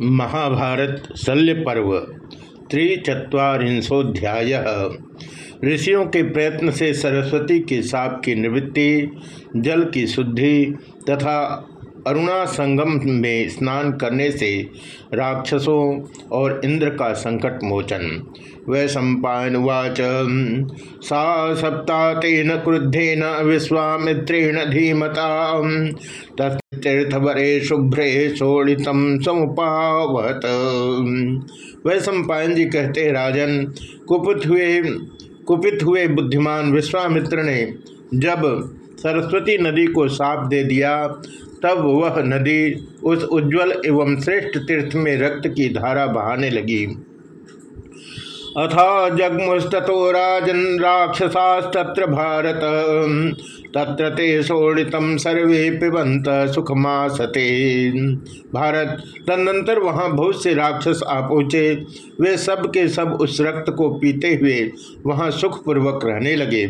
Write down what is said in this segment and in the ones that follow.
महाभारत शल्य पर्व त्रिचत्वारिंशोध्याय ऋषियों के प्रयत्न से सरस्वती के साप की निवृत्ति, जल की शुद्धि तथा अरुणा संगम में स्नान करने से राक्षसों और इंद्र का संकट मोचन। वै सम्पावाच सा सप्ता तेन क्रुद्धेन विश्वामित्रेण धीमता। तीर्थवरे शुभ्रे शोड़ित समुपावत। वह सम्पायन जी कहते राजन, कुपित हुए कुपित हुए बुद्धिमान विश्वामित्र ने जब सरस्वती नदी को साफ़ दे दिया, तब वह नदी उस उज्जवल एवं श्रेष्ठ तीर्थ में रक्त की धारा बहाने लगी। अथा जगमुस्तो राजन, राक्षसास्तत्र भारत। तत्र ते शोड़ित सर्वे पिबंत सुखमासते। भारत तदनंतर वहाँ बहुत से राक्षस आ पहुँचे। वे सब के सब उस रक्त को पीते हुए वहाँ सुखपूर्वक रहने लगे।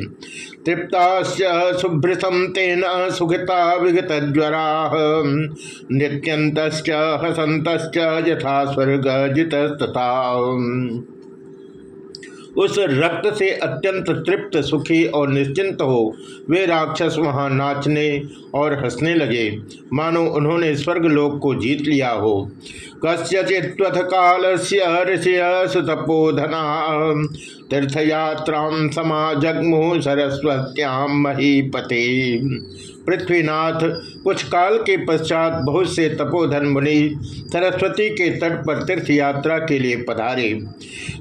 तृप्ता शुभ्रसम तेन सुखता विगत ज्वरा। नित्यंत हसंत यथा स्वर्ग जित तथा उस रक्त से अत्यंत तृप्त, सुखी और निश्चिंत हो, वे राक्षस वहाँ नाचने और हंसने लगे। मानो उन्होंने स्वर्गलोक को जीत लिया हो। कस्यचित्वथ काल से ऋषि सुतपोधना। तीर्थयात्रा समाजग्मु सरस्वत्याम महीपते। पृथ्वीनाथ कुछ काल के पश्चात बहुत से तपोधन मुनि सरस्वती के तट पर तीर्थ यात्रा के लिए पधारे।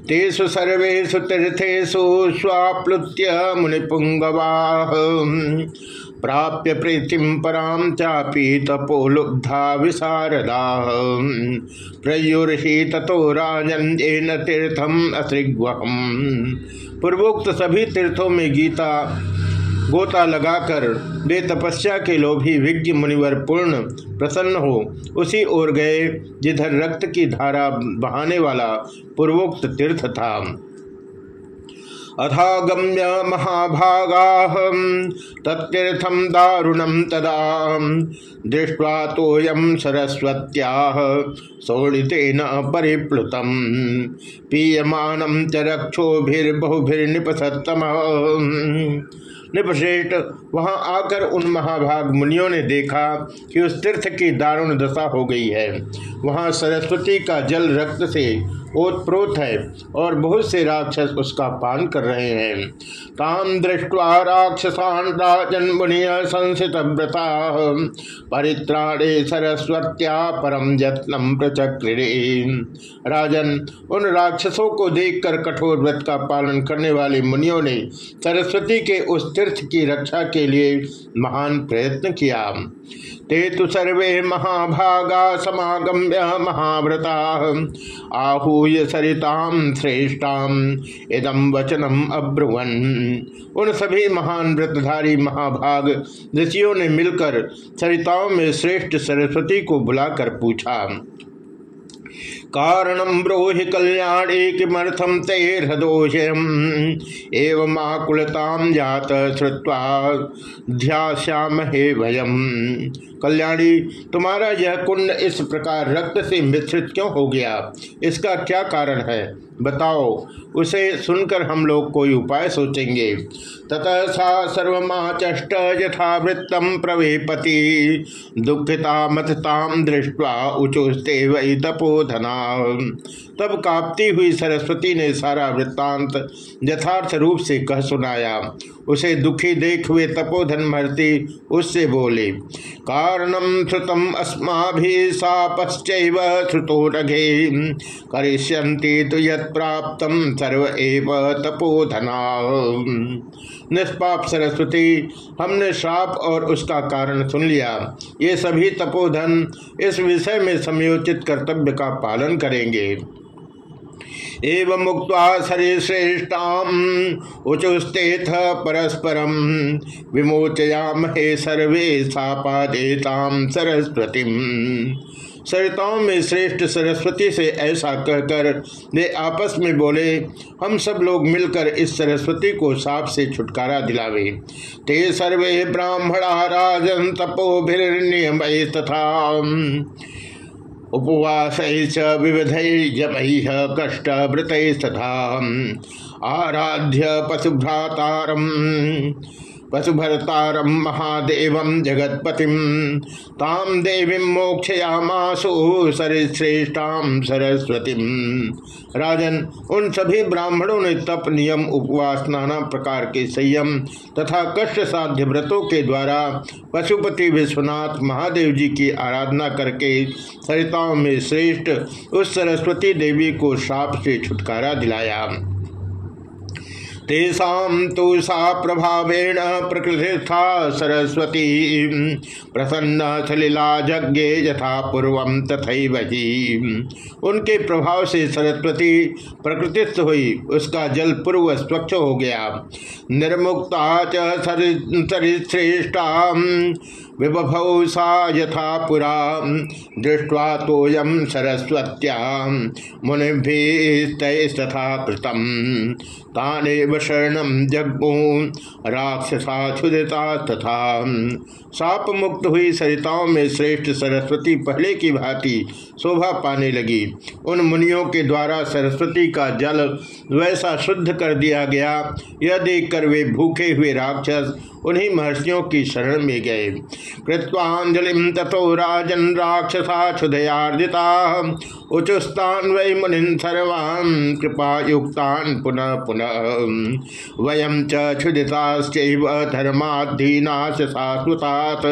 तेसु सर्वेशु तीर्थेशु स्वाप्लुत्य मुनिपुंगवा। प्राप्य प्रीतिम पराम चापी तपोलुब्धा विशारदा। प्रयुर्हि तथो राजन तीर्थम असृग्वहम पूर्वोक्त सभी तीर्थों में गीता, गोता लगाकर वे तपस्या के लोभी विज्ञ मुनिवर पूर्ण प्रसन्न हो, उसी ओर गए जिधर रक्त की धारा बहाने वाला पूर्वोक्त तीर्थ था। अथागम्य महाभागा तत्तीर्थम दारुणम तदा दृष्ट्वा तोयम सरस्वत्या शोणितेन परिप्लुतम। पीयमानम च रक्षोभिर्बहुभिर्निपसतम निपश्रेष्ठ वहाँ आकर उन महाभाग मुनियों ने देखा कि उस तीर्थ की दारुण दशा हो गई है। वहाँ सरस्वती का जल रक्त से ओतप्रोत है और बहुत से राक्षस उसका पान कर रहे हैं। ताम दृष्टवा राक्षसान राजन मुनिय संसित व्रता परित्राणे सरस्वत्या परम यत्नम प्रचक्रे राजन, उन राक्षसों को देखकर कठोर व्रत का पालन करने वाले मुनियों ने सरस्वती के उस तीर्थ की रक्षा के लिए महान प्रयत्न किया। ते तो सर्वे महाभागा समागम्य महाव्रता। आहूय सरिताम श्रेष्ठाम। इदम वचनम अब्रुवन। उन सभी महान व्रतधारी महाभाग ऋषियों ने मिलकर सरिताओं में श्रेष्ठ सरस्वती को बुलाकर पूछा कारणम ब्रोहि कल्याणे किमर्थम ते हृदोषम एवं आकुलताम जात श्रुवा ध्यामहे भयम कल्याणी, तुम्हारा यह कुंड इस प्रकार रक्त से मिश्रित क्यों हो गया? इसका क्या कारण है? बताओ। उसे सुनकर हम लोग कोई उपाय सोचेंगे। ततः सा सर्वचष्ट यथावृत्तम प्रवेपति। दुखिता मथताम दृष्टवा उचुस्ते वही तपोधना। तब कांपती हुई सरस्वती ने सारा वृत्तांत यथार्थ रूप से कह सुनाया। उसे दुखी देख हुए तपोधन महर्ति उससे बोले कारणम श्रुतम अस्मा भी सापश्चैव श्रुतो रघे। करिष्यंती तो यत प्राप्त सर्व एव तपोधना। निष्पाप सरस्वती, हमने श्राप और उसका कारण सुन लिया। ये सभी तपोधन इस विषय में समयोचित कर्तव्य का पालन करेंगे। एवं मुक्त सरिश्रेष्ठा उचुस्तेथ परस्परम विमोचयामहे सर्वे सापादेताम सरस्वती सरिताओं में श्रेष्ठ सरस्वती से ऐसा कहकर वे आपस में बोले, हम सब लोग मिलकर इस सरस्वती को साप से छुटकारा दिलावे। ते सर्वे ब्राह्मणा राजन तपोभिर्नियम तथा। उपवास विविध जप कष्ट वृत तथा आराध्य पशुभ्रातारम। पशुभरतारम महादेव जगतपति। ताम देवी मोक्षयामासु सरस्वती। राजन, उन सभी ब्राह्मणों ने तप, नियम, उपवास, नाना प्रकार के संयम तथा कष्ट साध्य व्रतों के द्वारा पशुपति विश्वनाथ महादेव जी की आराधना करके सरिताओं में श्रेष्ठ उस सरस्वती देवी को श्राप से छुटकारा दिलाया। तेषाम प्रभावेण प्रकृतिस्था सरस्वती। प्रसन्न सलिला जज्ञे यथा पूर्व तथा उनके प्रभाव से सरस्वती प्रकृतिस्थ हुई, उसका जल पूर्व स्वच्छ हो गया। निर्मुक्ता चरिश्रेष्ठा विभौ सा यथा पुरा। दृष्ट्वा तोयम सरस्वत्या। मुनिभिस्तथा कृतम। ताने शरण जग्मु। राक्षसा क्षुदिता तथा। साप मुक्त हुई सरिताओं में श्रेष्ठ सरस्वती पहले की भांति शोभा पाने लगी। उन मुनियों के द्वारा सरस्वती का जल वैसा शुद्ध कर दिया गया। यह देखकर वे भूखे हुए राक्षस उन्हीं महर्षियों की शरण में गए। कृत्वांजलि तथो राजन राक्षसा क्षुदयार्जिता उचुस्तान वै मुनि सर्वान् कृपा युक्तान पुनः पुनः वयम चुदिताश्चैव धर्माधीनाश शाश्वतात।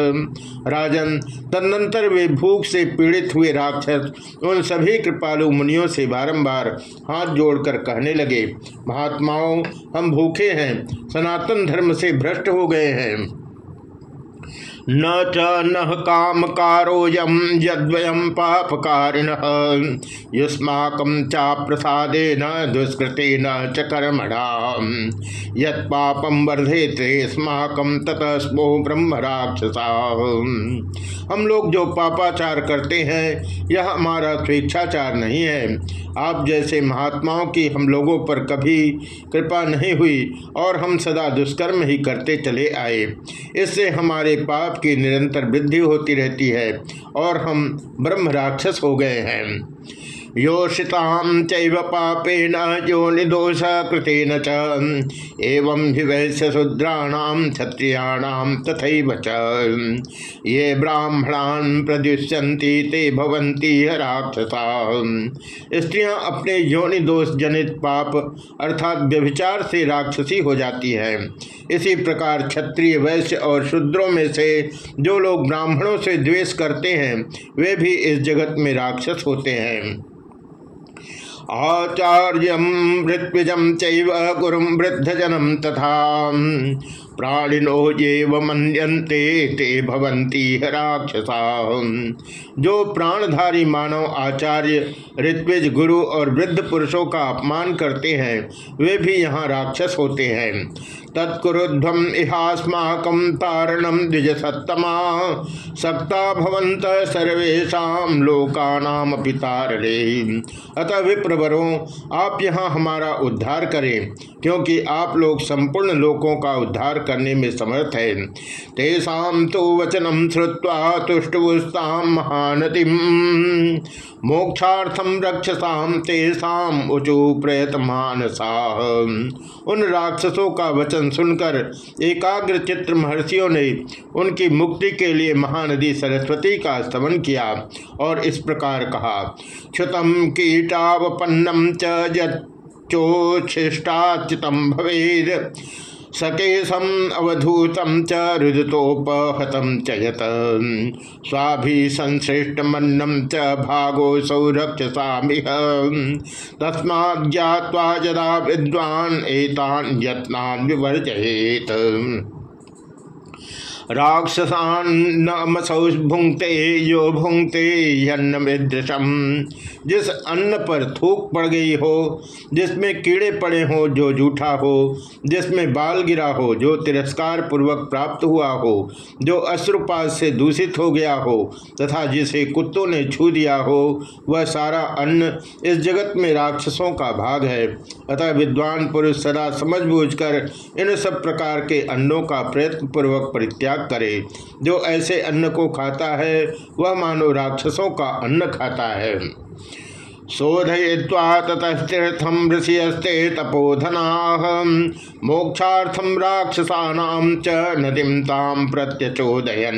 राजन तदनंतर वे भूख से पीड़ित हुए राक्षस, उन सभी कृपालु मुनियों से बारंबार हाथ जोड़कर कहने लगे, महात्माओं, हम भूखे हैं, सनातन धर्म से भ्रष्ट हो गए हैं। न च न काम कारोयम यद्वयम पापकारिण। युष्माक चा प्रसादे न दुष्कृति न च कर्मणा। यम वर्धे स्माकम ततः स्मो ब्रह्म राक्षसा। हम लोग जो पापाचार करते हैं, यह हमारा स्वेच्छाचार नहीं है। आप जैसे महात्माओं की हम लोगों पर कभी कृपा नहीं हुई, और हम सदा दुष्कर्म ही करते चले आए। इससे हमारे पाप की निरंतर वृद्धि होती रहती है और हम ब्रह्म राक्षस हो गए हैं। योषिताम चैव पापेन जो निदोष कृतेन च। एवं क्षत्रियाणाम तथैव च। ये ब्राह्मणान प्रदुष्यन्ति ते भवन्ति राक्षसा। स्त्रियाँ अपने योनि दोष जनित पाप अर्थात व्यभिचार से राक्षसी हो जाती है। इसी प्रकार क्षत्रिय, वैश्य और शूद्रों में से जो लोग ब्राह्मणों से द्वेष करते हैं, वे भी इस जगत में राक्षस होते हैं। आचार्य ऋत्विजम गुरुम वृद्धजनम तथा प्राणिनो ये मनते ते भवंती राक्षसा। जो प्राणधारी मानव आचार्य ऋत्विज गुरु और वृद्ध पुरुषों का अपमान करते हैं, वे भी यहाँ राक्षस होते हैं। तत्कुरुध्वम इहास्माकम तारणम द्विज सत्तमा सक्ता भवंत सर्वेशा लोकानाम अतः विप्रवरों, आप यहाँ हमारा उद्धार करें, क्योंकि आप लोग संपूर्ण लोकों का उद्धार करने में समर्थ है। तेषा तो वचनम श्रुवा तुष्टुस्ताम महानतिम मोक्षार्थम रक्षसाम तेषाम उचु प्रयत मानसा उन राक्षसों का वचन सुनकर एकाग्र चित्र महर्षियों ने उनकी मुक्ति के लिए महानदी सरस्वती का स्तमन किया और इस प्रकार कहा क्षुतम कीटावपन्नम चोच्छिष्टाचितम भवेद। सकेशम अवधूतम च रुदतोपहतम च यत। स्वाभि संश्रेष्टमन्नम च भागो सौरक्षसामिह तस्मा ज्ञावा यदा विद्वान एतान विवर्जयेत। राक्षसान्नमसौ भुंगते यो भुंगते यन्नमृदृशम। जिस अन्न पर थूक पड़ गई हो, जिसमें कीड़े पड़े हो, जो जूठा हो, जिसमें बाल गिरा हो, जो तिरस्कार पूर्वक प्राप्त हुआ हो, जो अश्रुपात से दूषित हो गया हो, तथा जिसे कुत्तों ने छू दिया हो, वह सारा अन्न इस जगत में राक्षसों का भाग है। अतः विद्वान पुरुष सदा समझ इन सब प्रकार के अन्नों का प्रयत्न पूर्वक परित्याग त्याग करे। जो ऐसे अन्न को खाता है, वह मानो राक्षसों का अन्न खाता है। शोधय्वा ततस्तीर्थम ऋषियस्ते तपोधना। मोक्षार्थम राक्षसा च नदीम ताम प्रत्यचोदयन।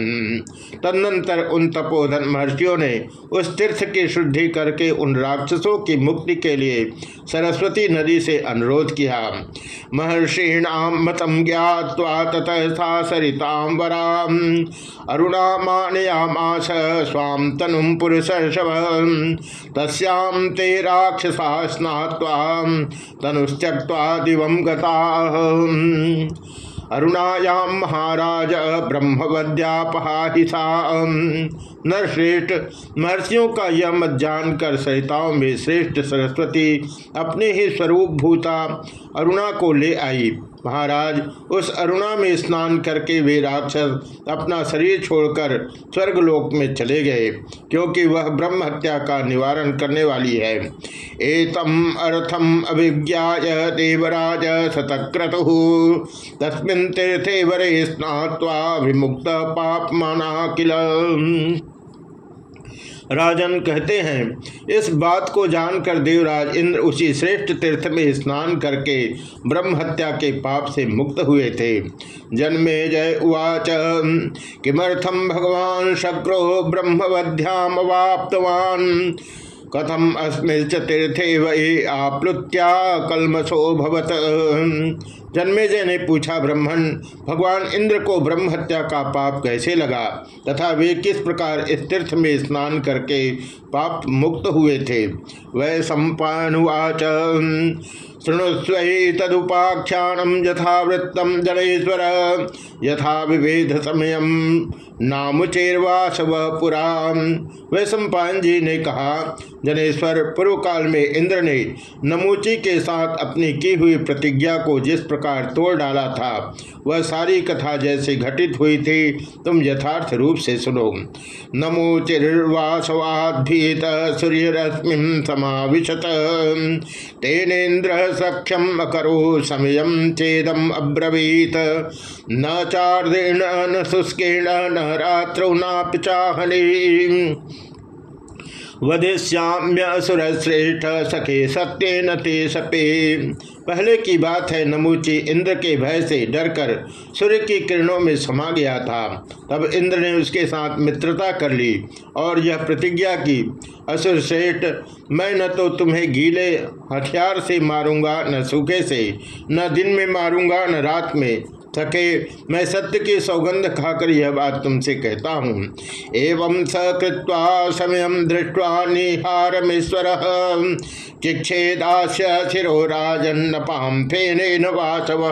तदनंतर उन तपोधन महर्षियों ने उस तीर्थ की शुद्धि करके उन राक्षसों की मुक्ति के लिए सरस्वती नदी से अनुरोध किया। महर्षिणाम मतम ज्ञावा ततः सरिताम वराम। अरुणा मानयामास स्वाम तनुम पुरुष तस्याम ते राक्षसा स्नात्वा तनुश्चक्वा दिवम गता। अरुणायाम महाराज ब्रह्मवद्यापहाहिसा नरश्रेष्ठ महर्षियों का यह मत जानकर सरिताओं में श्रेष्ठ सरस्वती अपने ही स्वरूप भूता अरुणा को ले आई। महाराज, उस अरुणा में स्नान करके वे राक्षस अपना शरीर छोड़कर स्वर्गलोक में चले गए, क्योंकि वह ब्रह्म हत्या का निवारण करने वाली है। एतम अर्थम अभिज्ञा देवराज शतक्रतु। तस्मिन तीर्थे वरे स्नात्वा विमुक्त पाप माना किल राजन कहते हैं, इस बात को जानकर देवराज इंद्र उसी श्रेष्ठ तीर्थ में स्नान करके ब्रह्म हत्या के पाप से मुक्त हुए थे। जन्मे जय उवाच किमर्थम भगवान शक्रो ब्रह्मवध्याम वाप्तवान कथम अस्मिच तीर्थे वही आप्लुत्या कलमसो भवत। जन्मेजय ने पूछा ब्रह्मण, भगवान इंद्र को ब्रह्म हत्या का पाप कैसे लगा? तथा वे किस प्रकार इस तीर्थ में स्नान करके पाप मुक्त हुए थे? वह सम्पावाच शृणुस्व तदुपाख्यानम यथावृत्तम जनेश्वर यथा विभेद समय नामुचेरवास वह पुरा। सम्पान जी ने कहा, जनेश्वर पूर्व काल में इंद्र ने नमूची के साथ अपनी की हुई प्रतिज्ञा को जिस प्रकार तोड़ डाला था। वह सारी कथा जैसे घटित हुई थी, तुम यथार्थ रूप से सुनो। नमोचिर्वासवादीत सूर्य रश्मि समाविशत। तेनेन्द्र सख्यम अकरो समय चेदम अब्रवीत। न चार्देण, न शुष्केण, न रात्रौ नापि चाहनी। वधिष्याम्य श्रेष्ठ सखे सत्य न ते सपे। पहले की बात है, नमूची इंद्र के भय से डरकर सूर्य की किरणों में समा गया था। तब इंद्र ने उसके साथ मित्रता कर ली और यह प्रतिज्ञा की, असुर सेठ, मैं न तो तुम्हें गीले हथियार से मारूँगा, न सूखे से, न दिन में मारूँगा, न रात में। थके मैं सत्य की सौगंध खाकर यह बात तुमसे कहता हूँ। एवं सकृत्वा समय दृष्टवा निहारमेश्वर चिक्षेदास्य शिरो राजन पाम फेन वासव।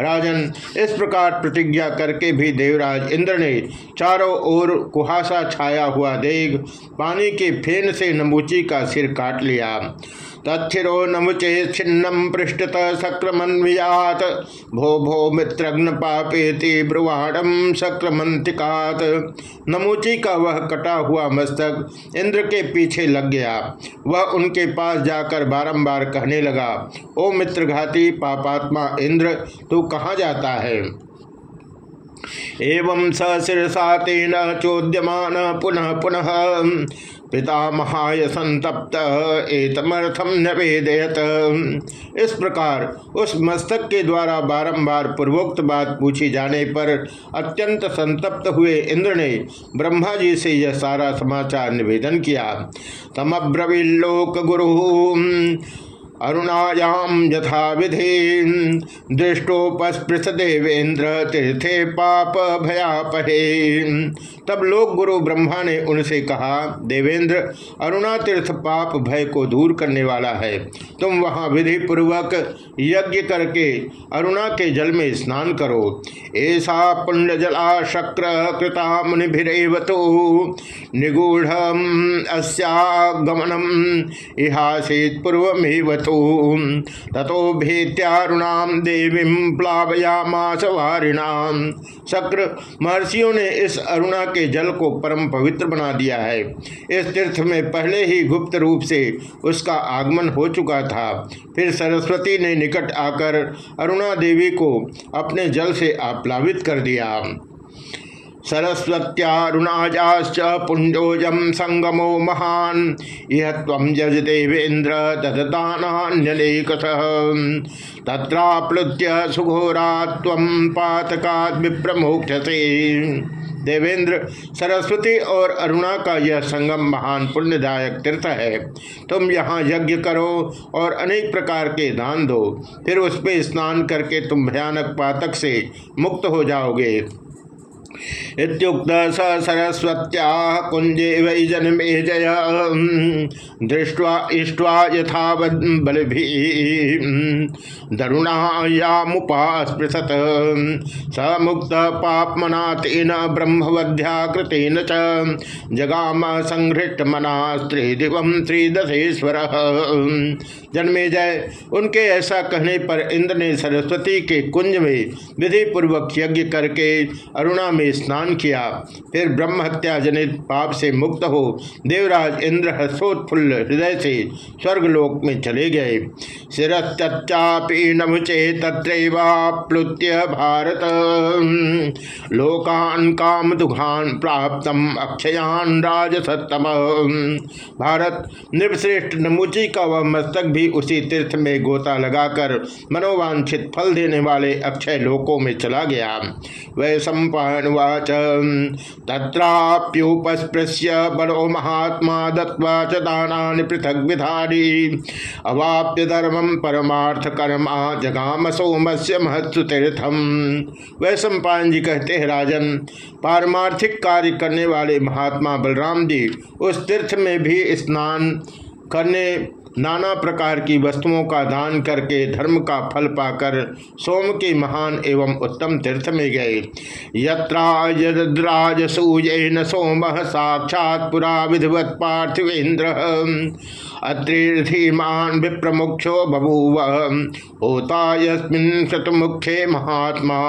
राजन, इस प्रकार प्रतिज्ञा करके भी देवराज इंद्र ने चारों ओर कुहासा छाया हुआ देख पानी के फेन से नमूची का सिर काट लिया। तथिरो नमुचे छिन्नम पृष्ठत सक्रमन्वियात। भो भो मित्रग्न पापेति ब्रुवाणम सक्रमंतिकात नमुची का वह कटा हुआ मस्तक इंद्र के पीछे लग गया। वह उनके पास जाकर बारंबार कहने लगा, ओ मित्रघाती पापात्मा इंद्र, तू कहाँ जाता है? एवं सशिरसा तेन चोद्यमान पुनः पुनः पितामहाय संतप्त एतमर्थम नवेदयत इस प्रकार उस मस्तक के द्वारा बारंबार पूर्वोक्त बात पूछी जाने पर अत्यंत संतप्त हुए इंद्र ने ब्रह्मा जी से यह सारा समाचार निवेदन किया। तमब्रवीलोक गुरु अरुणायाम यथा विधि दृष्टोपस्पृश देवेंद्र, तीर्थे पाप भयापहे। तब लोक गुरु ब्रह्मा ने उनसे कहा, देवेंद्र, अरुणा तीर्थ पाप भय को दूर करने वाला है। तुम वहाँ विधि पूर्वक यज्ञ करके अरुणा के जल में स्नान करो। ऐसा पुण्य जला शक्र कृता मुनिभिरेव तो। निगूढ़ अस्यागमनम। इहासित पूर्वमेव ततो भेत्यारुणाम देवी प्लावयामास वारिणाम शक्र महर्षियों ने इस अरुणा के जल को परम पवित्र बना दिया है। इस तीर्थ में पहले ही गुप्त रूप से उसका आगमन हो चुका था। फिर सरस्वती ने निकट आकर अरुणा देवी को अपने जल से आप्लावित कर दिया। सरस्वत्यारुणाजाश्च पुंजोजम संगमो महान। यह तम जज ददतान्यलेकस तत्राप्लुत्य सुघोरा तम विप्रमोक्षसे देवेंद्र सरस्वती और अरुणा का यह संगम महान पुण्यदायक तीर्थ है। तुम यहाँ यज्ञ करो और अनेक प्रकार के दान दो। फिर उस पर स्नान करके तुम भयानक पातक से मुक्त हो जाओगे। स सरस्वत्या कुंजे वै जन्मे जय दृष्ट्वा इष्ट्वा यथा बल दरुणायामुपास्पृशत। स मुक्त पापमना तेन ब्रह्मवध्याकृतेन च। जगाम संहृष्ट मना स्त्रीदिव त्रिदशेश्वर जन्मे जय। उनके ऐसा कहने पर इंद्र ने सरस्वती के कुंज में विधि पूर्वक यज्ञ करके अरुणा में स्नान किया। फिर ब्रह्म हत्या जनित पाप से मुक्त हो देवराज इंद्र हर्षोत्फुल्ल हृदय से स्वर्गलोक में चले गए। शिरचापी नमुचे तत्रुत्य भारत। लोकान काम दुखान प्राप्त अक्षयान राजसतम भारत निर्वश्रेष्ठ नमुची का वह मस्तक भी उसी तीर्थ में गोता लगाकर मनोवांछित फल देने वाले अक्षय लोकों में चला गया। वह सम्पावाच तत्राप्युपस्पृश्य बलो महात्मा दत्वा च दाना पृथक विधारी अवाप्य धर्मम परमार्थ कर्मा जगाम सोमस्य महत्व तीर्थम सम्पान जी कहते हैं, राजन, पारमार्थिक कार्य करने वाले महात्मा बलराम जी, उस तीर्थ में भी स्नान करने नाना प्रकार की वस्तुओं का दान करके धर्म का फल पाकर सोम के महान एवं उत्तम तीर्थ में गए। यद्राजसूयन सोम साक्षात पुरा विधिवत पार्थिवेन्द्र। अत्रिधीमान विप्रमुक्षो बभूव। होता शतमुखे महात्मा।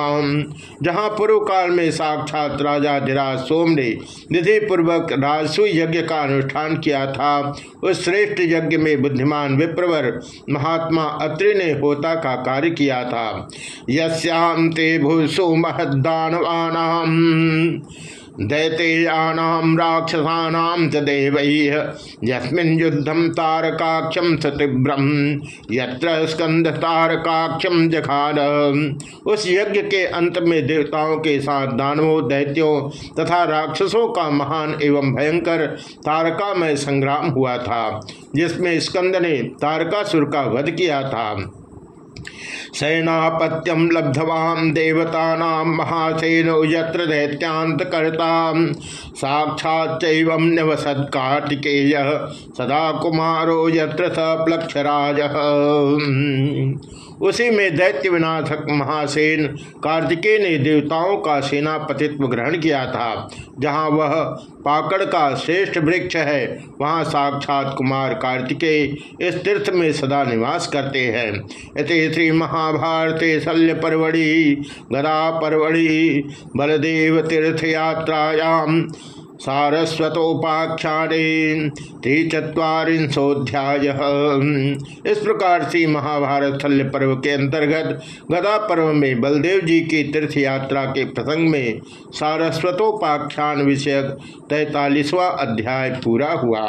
जहाँ पूर्व काल में साक्षात राजा धीराज सोम ने विधि पूर्वक राजसु यज्ञ का अनुष्ठान किया था, उस श्रेष्ठ यज्ञ में बुद्धिमान विप्रवर महात्मा अत्रि ने होता का कार्य किया था। यश्याम ते भूसु महदानवानाम दैतेयानाम राक्षसानाम च देव यस्मिन् युद्धम तारकाक्षम सतीव्रम यत्र स्कंद तारकाक्षम जखान उस यज्ञ के अंत में देवताओं के साथ दानवों, दैत्यों तथा राक्षसों का महान एवं भयंकर तारका में संग्राम हुआ था, जिसमें स्कंद ने तारकासुर का वध किया था। सैनापत्यम लब्धवाम देवता महासेनो यत्र दैत्यांतकर्ता। साक्षात न्यवसत कार्तिकेय सदा कुमारो यत्र स प्लक्षराज उसी में दैत्य विनाशक महासेन कार्तिकेय ने देवताओं का सेनापतित्व ग्रहण किया था। जहाँ वह पाकड़ का श्रेष्ठ वृक्ष है, वहाँ साक्षात कुमार कार्तिकेय इस तीर्थ में सदा निवास करते हैं। इति श्री महाभारते शल्य परवड़ी गदा परवड़ी बलदेव तीर्थ यात्रायाम सारस्वतोपाख्याने त्रिचत्वारिंशोध्याय इस प्रकार से महाभारत शल्य पर्व के अंतर्गत गदा पर्व में बलदेव जी की तीर्थ यात्रा के प्रसंग में सारस्वतोपाख्यान विषयक तैतालीसवां अध्याय पूरा हुआ।